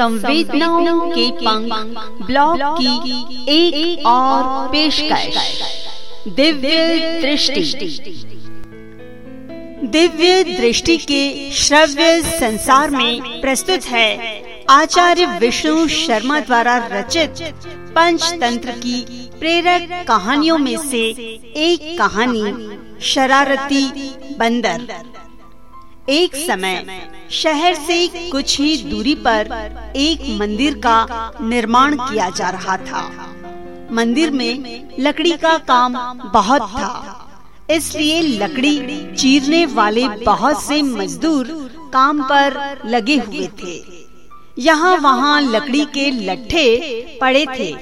संवेदनाओं के पंख ब्लॉग की एक, और पेशकश। दिव्य दृष्टि। दिव्य दृष्टि के श्रव्य संसार में प्रस्तुत है आचार्य विष्णु शर्मा द्वारा रचित पंचतंत्र की प्रेरक कहानियों में से एक कहानी शरारती बंदर। एक समय शहर से कुछ ही दूरी पर एक मंदिर का निर्माण किया जा रहा था। मंदिर में लकड़ी का काम बहुत था, इसलिए लकड़ी चीरने वाले बहुत से मजदूर काम पर लगे हुए थे। यहाँ वहाँ लकड़ी के लट्ठे पड़े थे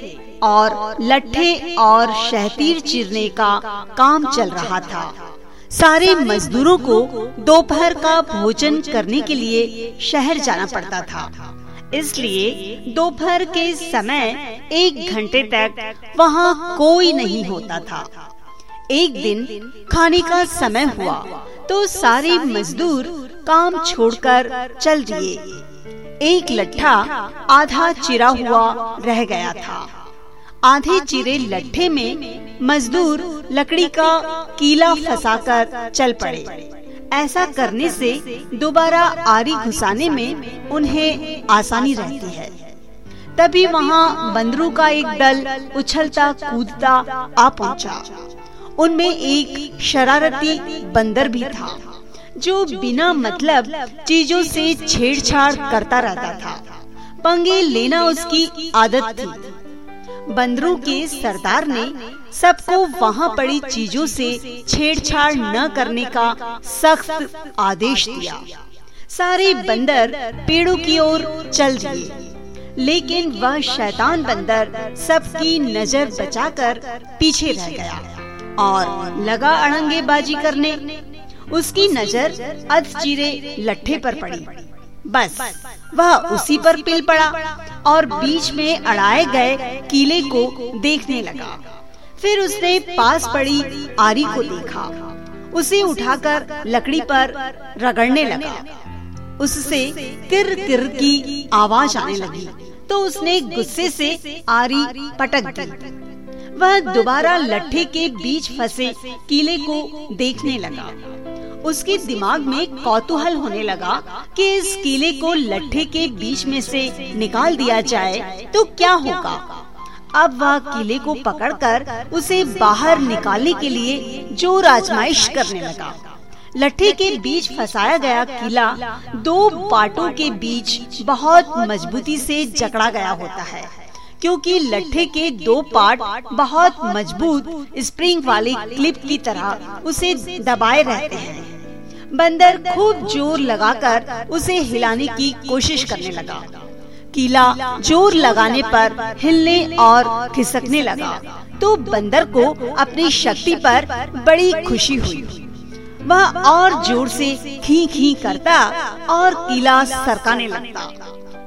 और लट्ठे और शहतीर चीरने का काम चल रहा था। सारे मजदूरों को दोपहर का भोजन करने के लिए शहर जाना पड़ता था। इसलिए दोपहर के समय एक घंटे तक वहाँ कोई नहीं होता था। एक दिन खाने का समय हुआ तो सारे मजदूर काम छोड़कर चल दिए। एक लट्ठा आधा चिरा हुआ रह गया था। आधे चिरे लट्ठे में मजदूर लकड़ी का कीला फंसाकर चल पड़े। ऐसा करने से दोबारा आरी घुसाने में उन्हें आसानी रहती है। तभी वहाँ बंदरों का एक दल उछलता, कूदता आ पहुँचा। उनमें एक शरारती बंदर भी था, जो बिना मतलब चीज़ों से छेड़छाड़ करता रहता था। पंगे लेना उसकी आदत थी। बंदरों के सरदार ने सबको वहाँ पड़ी चीज़ों से छेड़छाड़ न करने का सख्त आदेश दिया। सारे बंदर पेड़ों की ओर चल दिए। लेकिन वह शैतान बंदर सबकी नज़र बचाकर पीछे रह गया और लगा अड़ंगेबाजी करने। उसकी नज़र अधचीरे लट्ठे पर पड़ी। बस। वह उसी पर पिल पड़ा और बीच में अड़ाए गए किले को देखने लगा। फिर उसने पास पड़ी आरी को देखा। उसे उठाकर लकड़ी पर रगड़ने लगा। उससे तिर तिर की आवाज़ आने लगी। तो उसने गुस्से से आरी पटक दी। वह दोबारा लट्ठे के बीच फंसे कीले को देखने लगा। उसके दिमाग में कौतूहल होने लगा कि इस किले को लट्ठे के बीच में से निकाल दिया जाए तो क्या होगा? अब वह किले को पकड़कर उसे बाहर निकालने के लिए ज़ोर आजमाइश करने लगा। लट्ठे के बीच फंसाया गया किला दो पाटों के बीच बहुत मजबूती से जकड़ा गया होता है। क्योंकि लट्ठे के दो पार्ट बहुत मज़बूत स्प्रिंग वाले क्लिप की तरह उसे दबाए रहते हैं। बंदर खूब ज़ोर लगाकर उसे हिलाने की कोशिश करने लगा। कीला ज़ोर लगाने पर हिलने और खिसकने लगा। तो बंदर को अपनी शक्ति पर बड़ी खुशी हुई। वह और ज़ोर से खी खी करता और कीला सरकाने लगता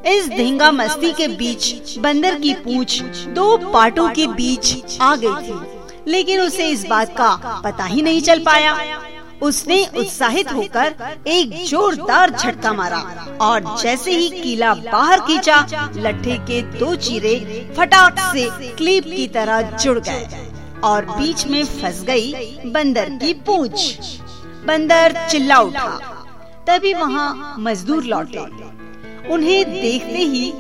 इस धिंगा मस्ती के बीच, बंदर की पूछ, दो पाटों के बीच आ गई थी लेकिन उसे इस बात का पता ही नहीं चल पाया। उसने उत्साहित होकर एक जोरदार झटका मारा और जैसे ही कीला बाहर खींचा, लट्ठे के दो चीरे फटाक से क्लिप की तरह जुड़ गए और बीच में फंस गई बंदर की पूंछ। बंदर चिल्ला उठा। तभी वहाँ मजदूर लौटे। उन्हें देखते ही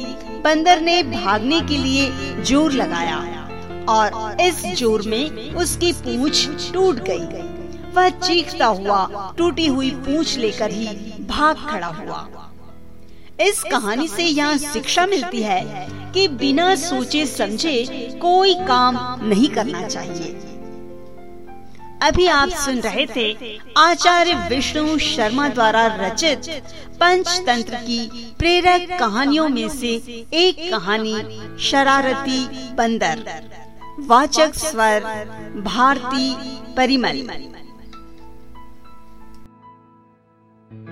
बंदर ने भागने के लिए ज़ोर लगाया और इस ज़ोर में उसकी पूंछ टूट गई। वह चीखता हुआ टूटी हुई पूछ लेकर ही भाग खड़ा हुआ इस कहानी से यहाँ शिक्षा मिलती है कि बिना सोचे समझे कोई काम नहीं करना चाहिए अभी आप सुन रहे थे आचार्य विष्णु शर्मा द्वारा रचित पंचतंत्र की प्रेरक कहानियों में से एक कहानी, शरारती बंदर। वाचक स्वर, भारती परिमल।